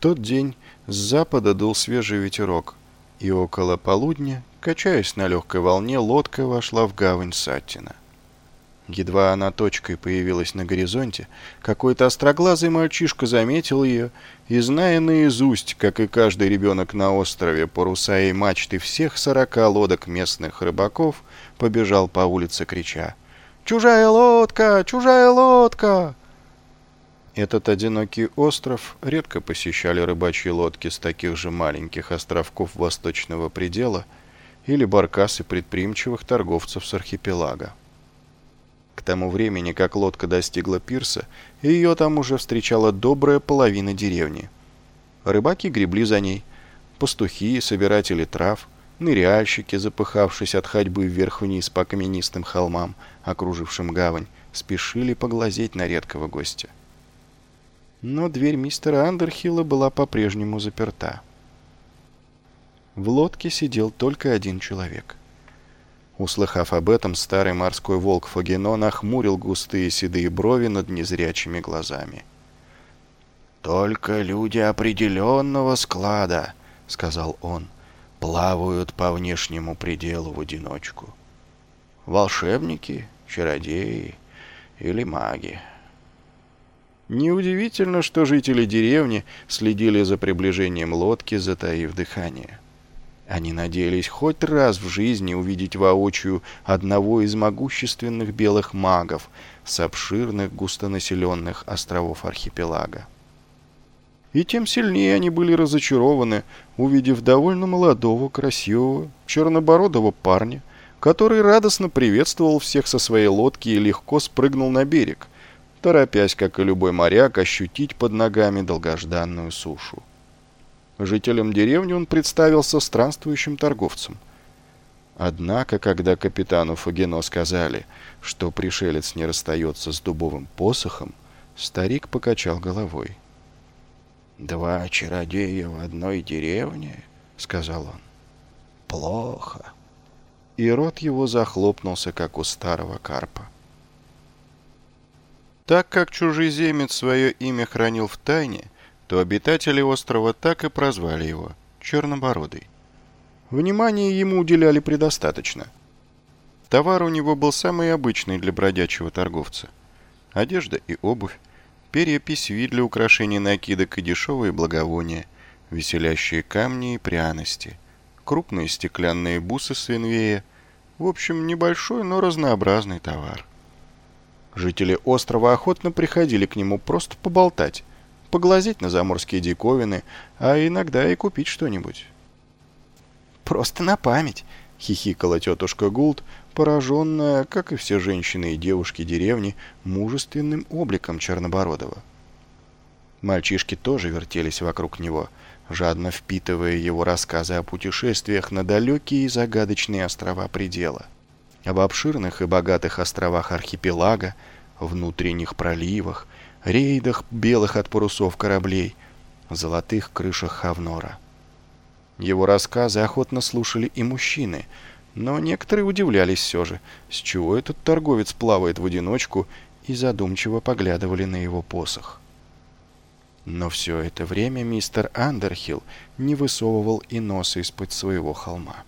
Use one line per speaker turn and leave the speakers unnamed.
тот день с запада дул свежий ветерок, и около полудня, качаясь на легкой волне, лодка вошла в гавань Саттина. Едва она точкой появилась на горизонте, какой-то остроглазый мальчишка заметил ее и, зная наизусть, как и каждый ребенок на острове, паруса и мачты всех сорока лодок местных рыбаков, побежал по улице, крича «Чужая лодка! Чужая лодка!» Этот одинокий остров редко посещали рыбачьи лодки с таких же маленьких островков восточного предела или баркасы предприимчивых торговцев с архипелага. К тому времени, как лодка достигла пирса, ее там уже встречала добрая половина деревни. Рыбаки гребли за ней, пастухи, собиратели трав, ныряльщики, запыхавшись от ходьбы вверх-вниз по каменистым холмам, окружившим гавань, спешили поглазеть на редкого гостя. Но дверь мистера Андерхилла была по-прежнему заперта. В лодке сидел только один человек. Услыхав об этом, старый морской волк Фагино нахмурил густые седые брови над незрячими глазами. «Только люди определенного склада», — сказал он, — «плавают по внешнему пределу в одиночку. Волшебники, чародеи или маги». Неудивительно, что жители деревни следили за приближением лодки, затаив дыхание. Они надеялись хоть раз в жизни увидеть воочию одного из могущественных белых магов с обширных густонаселенных островов архипелага. И тем сильнее они были разочарованы, увидев довольно молодого, красивого, чернобородого парня, который радостно приветствовал всех со своей лодки и легко спрыгнул на берег, торопясь, как и любой моряк, ощутить под ногами долгожданную сушу. Жителям деревни он представился странствующим торговцем. Однако, когда капитану Фагино сказали, что пришелец не расстается с дубовым посохом, старик покачал головой. «Два чародея в одной деревне?» — сказал он. «Плохо». И рот его захлопнулся, как у старого карпа. Так как чужеземец свое имя хранил в тайне, — то обитатели острова так и прозвали его Чернобородый. Внимания ему уделяли предостаточно. Товар у него был самый обычный для бродячего торговца. Одежда и обувь, перья письви для украшения накидок и дешевые благовония, веселящие камни и пряности, крупные стеклянные бусы свинвея, в общем, небольшой, но разнообразный товар. Жители острова охотно приходили к нему просто поболтать, поглазеть на заморские диковины, а иногда и купить что-нибудь. «Просто на память», — хихикала тетушка Гулд, пораженная, как и все женщины и девушки деревни, мужественным обликом Чернобородова. Мальчишки тоже вертелись вокруг него, жадно впитывая его рассказы о путешествиях на далекие и загадочные острова предела, об обширных и богатых островах архипелага, внутренних проливах, рейдах белых от парусов кораблей, золотых крышах Хавнора. Его рассказы охотно слушали и мужчины, но некоторые удивлялись все же, с чего этот торговец плавает в одиночку, и задумчиво поглядывали на его посох. Но все это время мистер Андерхилл не высовывал и носа из-под своего холма.